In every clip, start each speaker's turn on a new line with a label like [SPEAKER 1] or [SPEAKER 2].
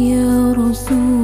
[SPEAKER 1] يا رسول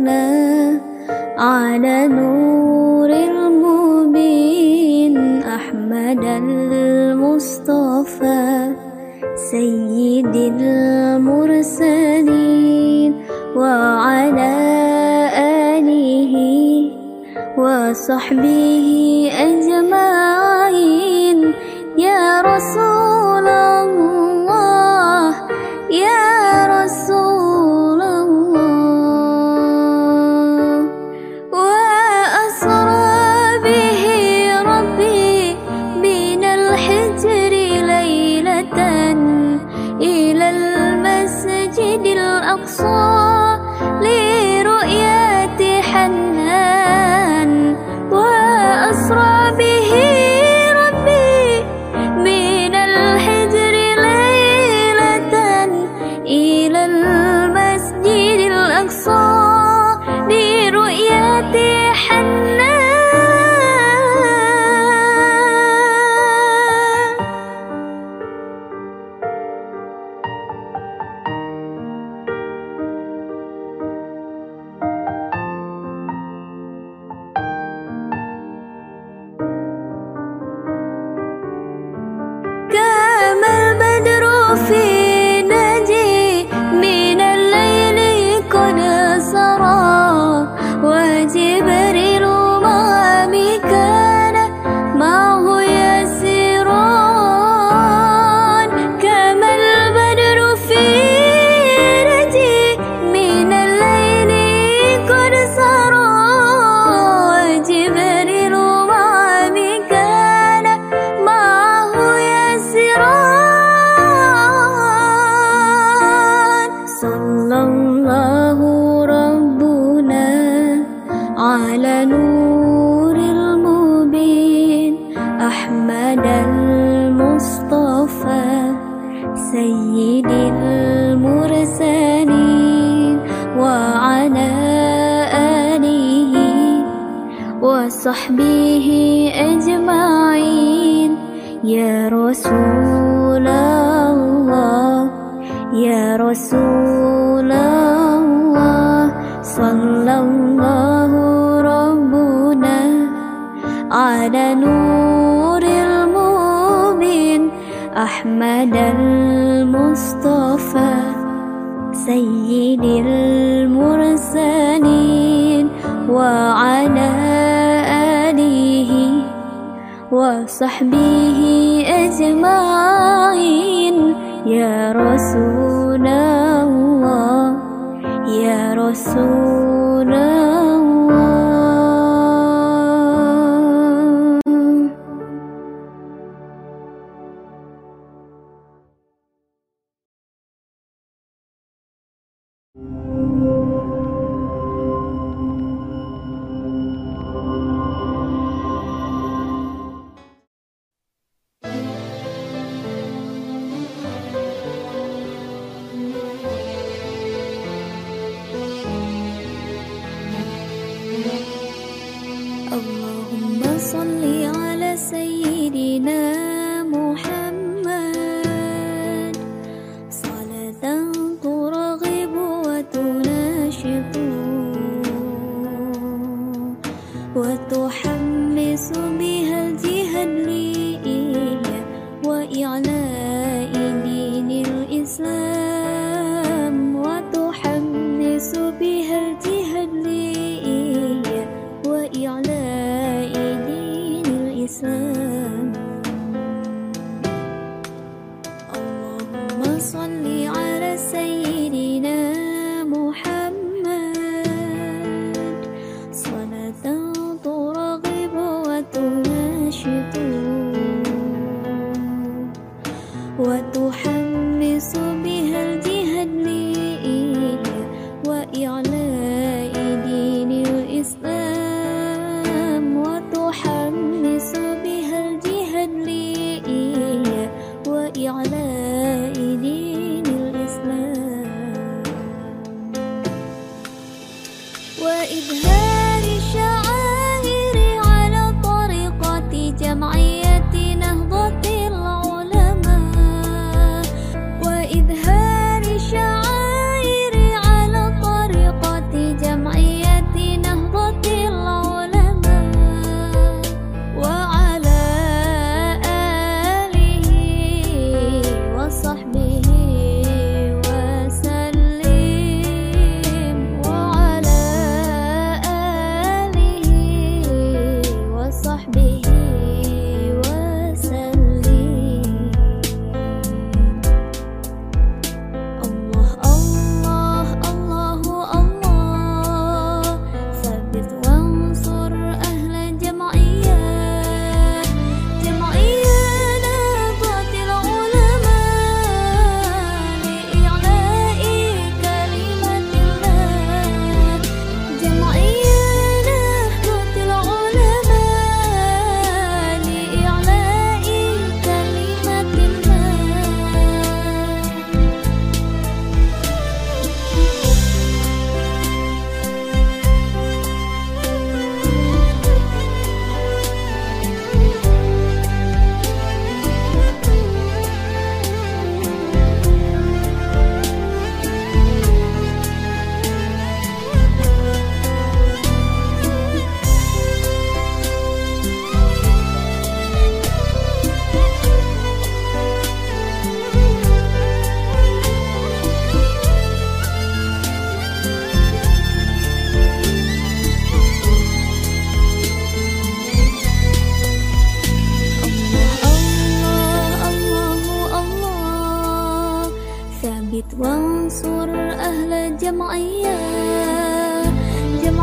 [SPEAKER 1] هنا على نور المبين أحمد المصطفى سيد المرسلين وعلى آله وصحبه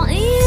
[SPEAKER 1] Why?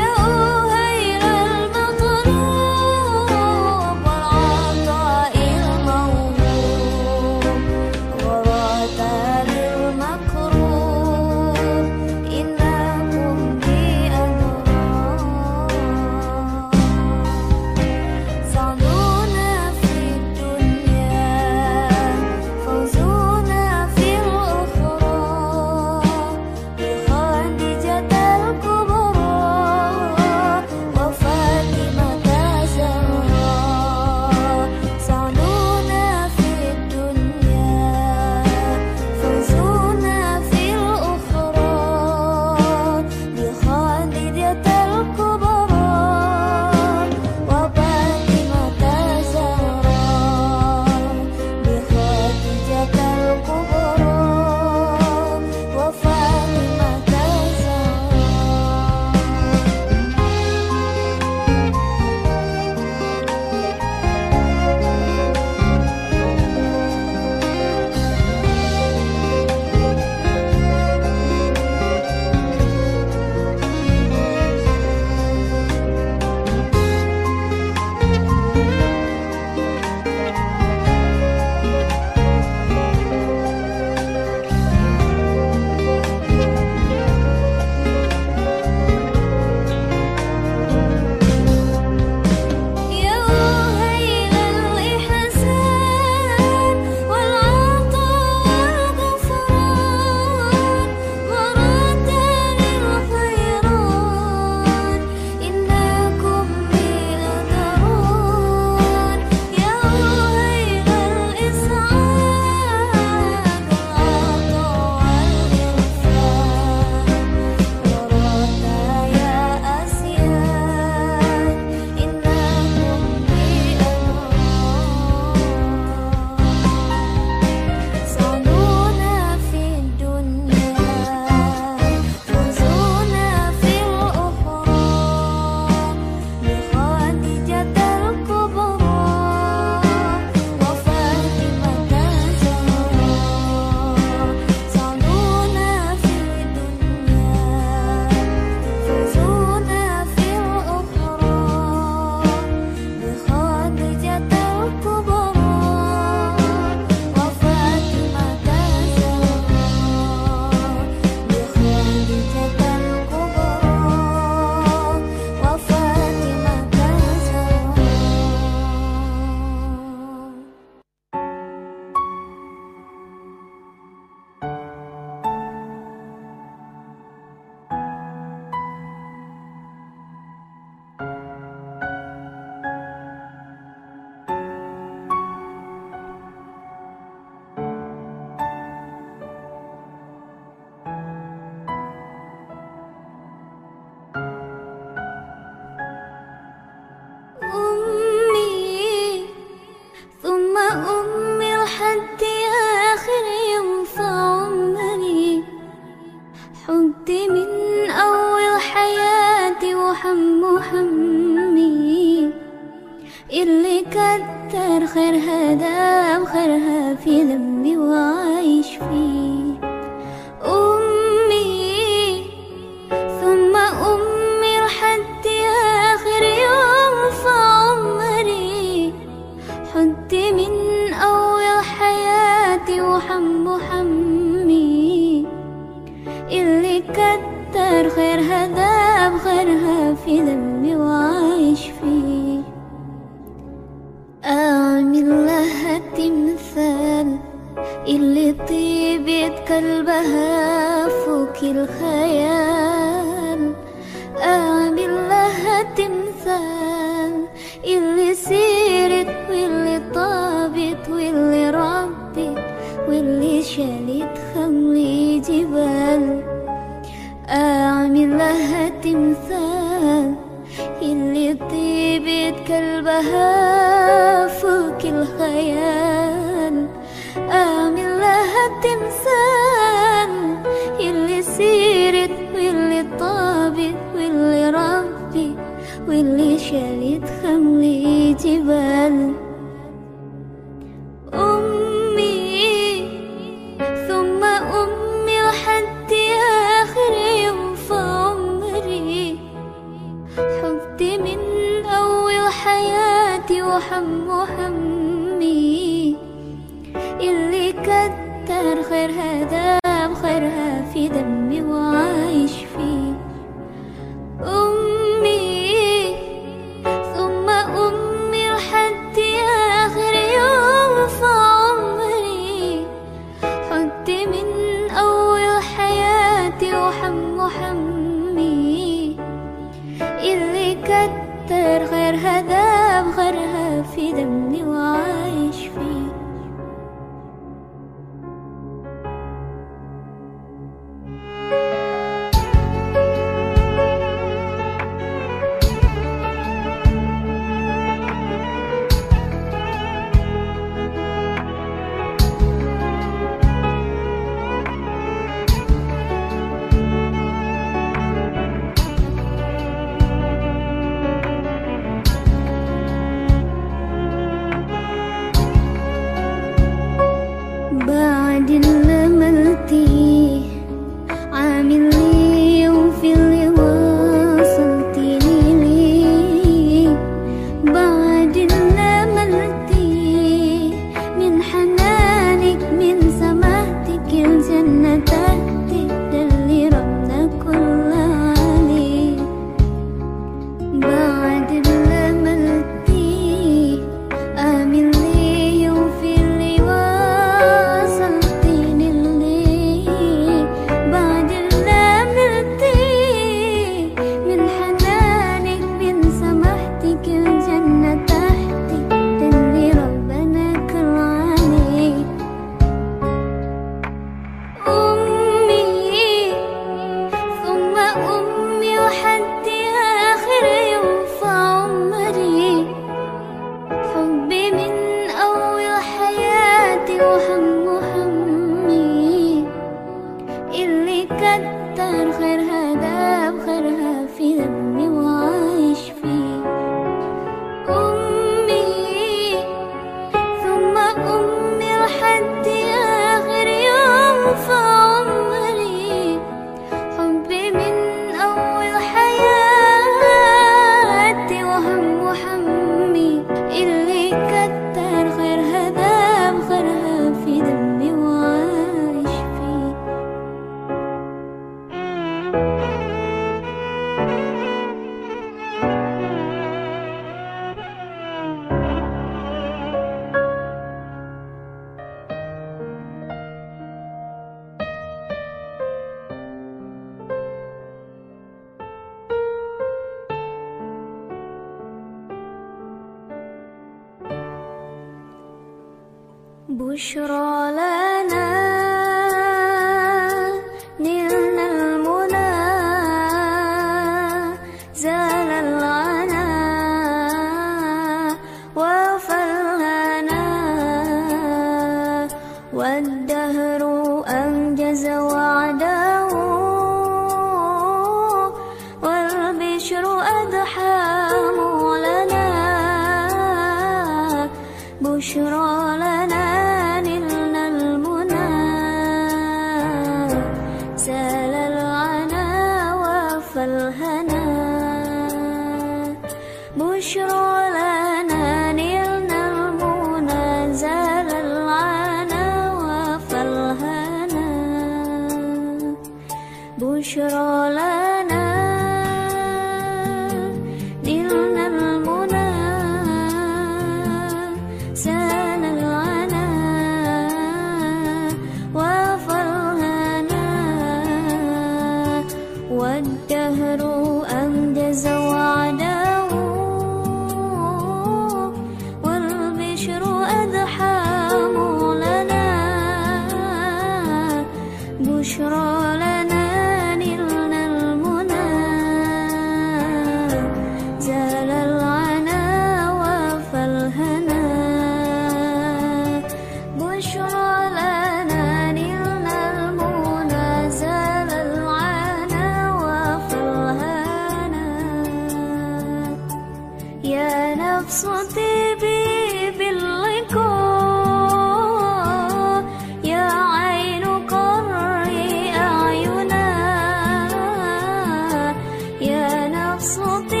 [SPEAKER 1] absenté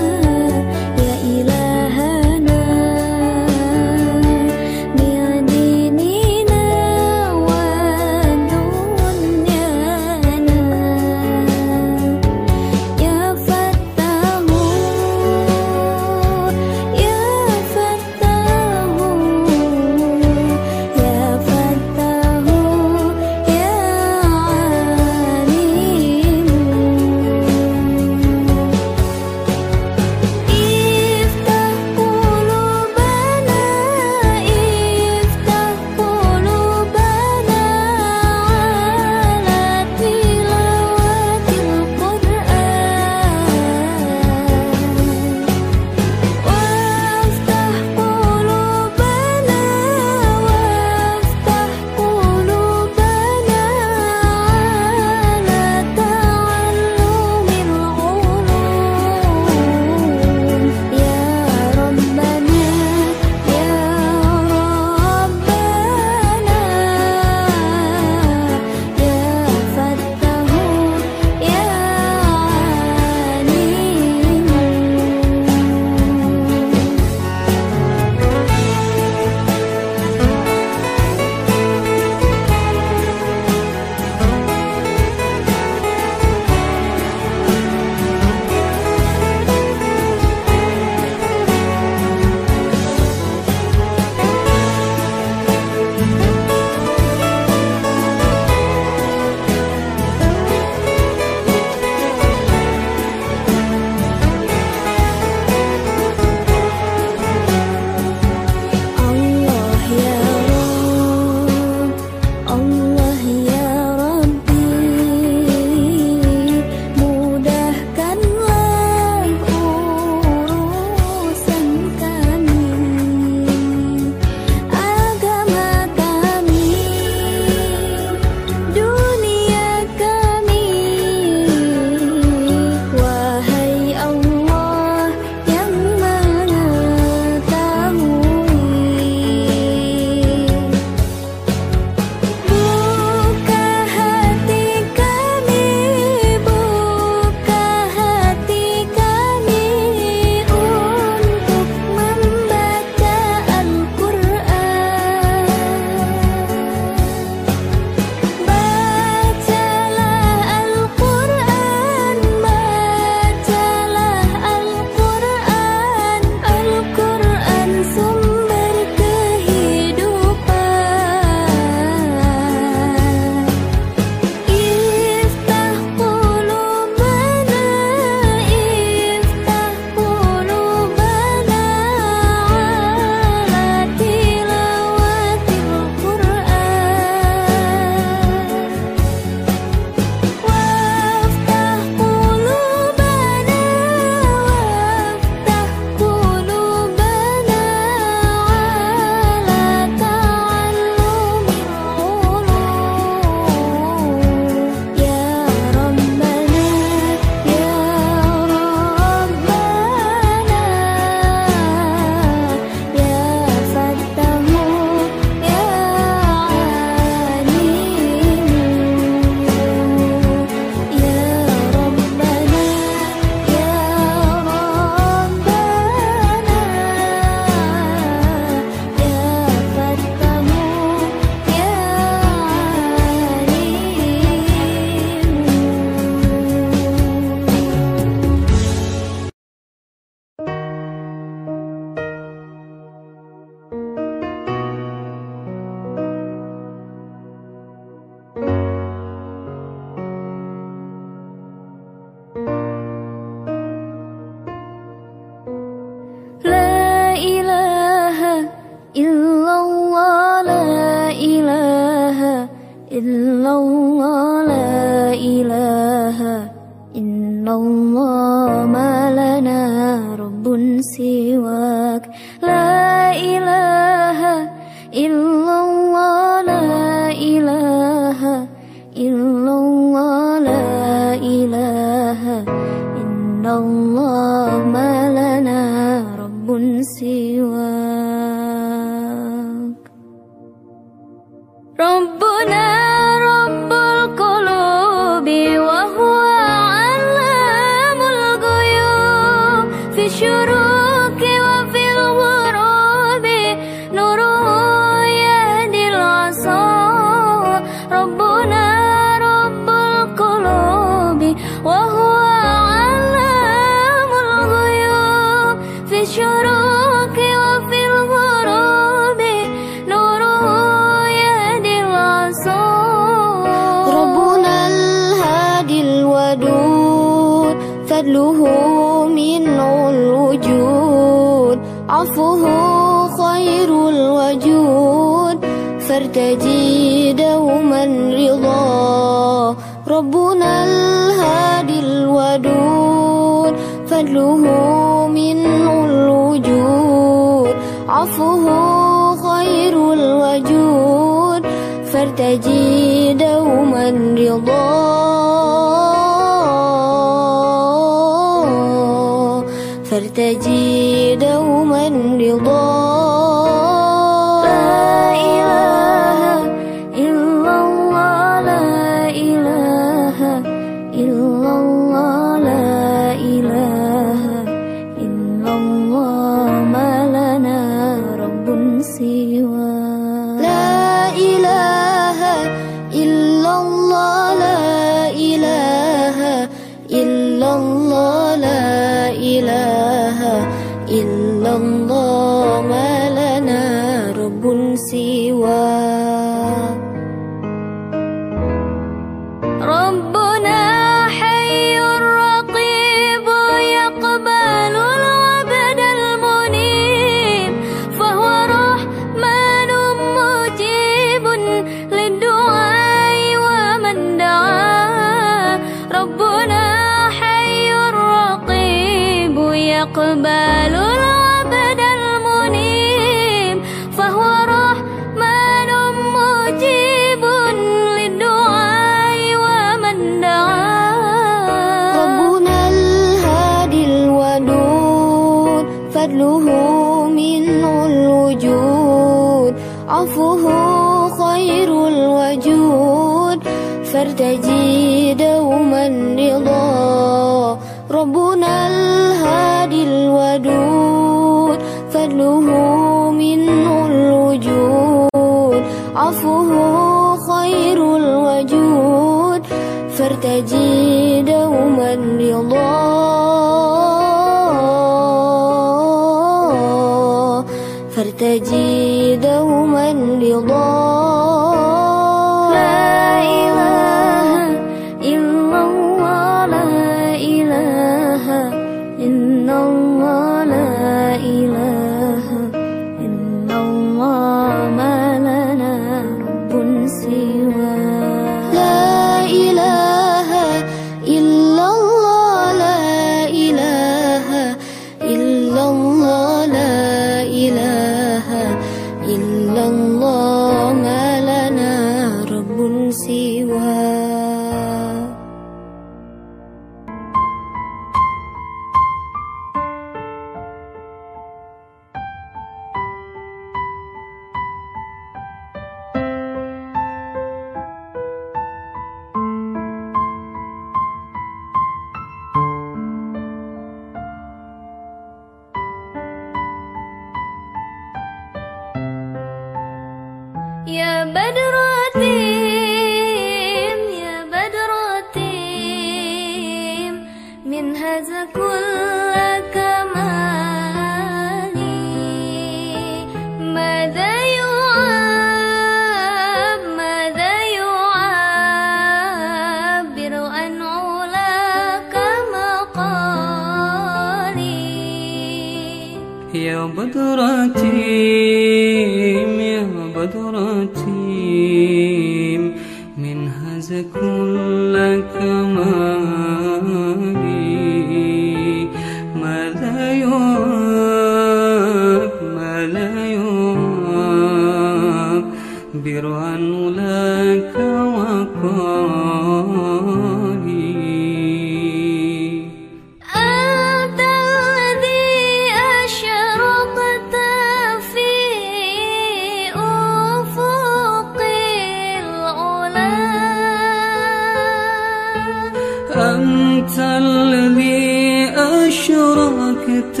[SPEAKER 2] أنت الذي أشركت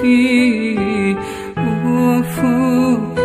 [SPEAKER 2] في أفق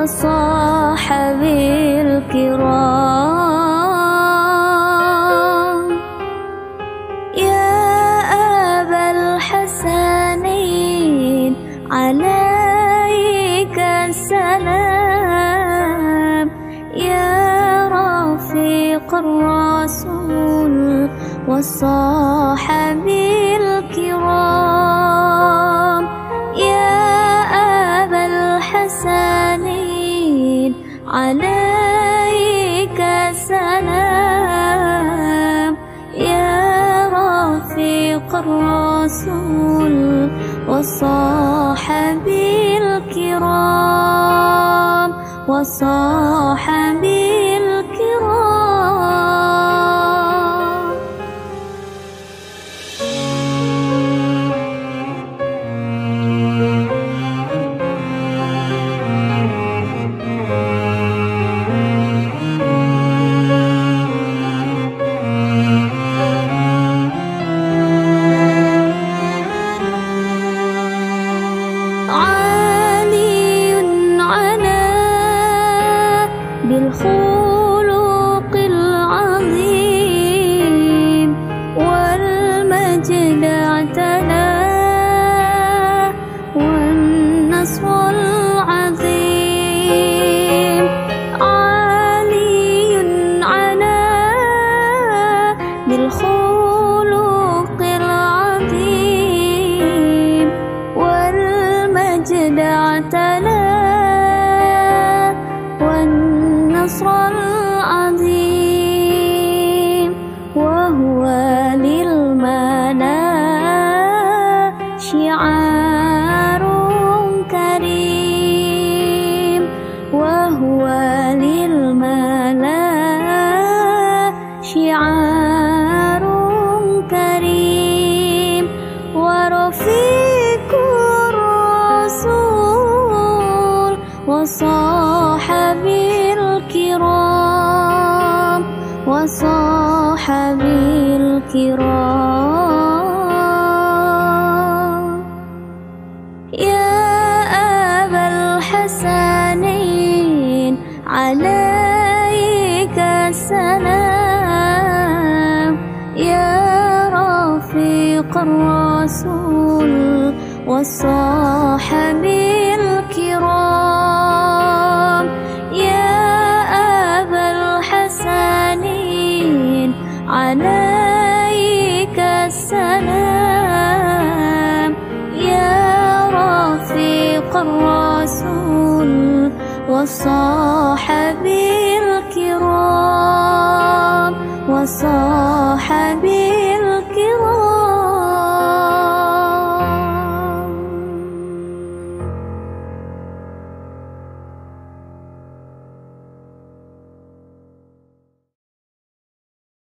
[SPEAKER 1] وصاحبي الكرام يا أبا الحسنين عليك السلام. يا رفيق الرسول وصاحبي وصاحبي الكرام وصاحبي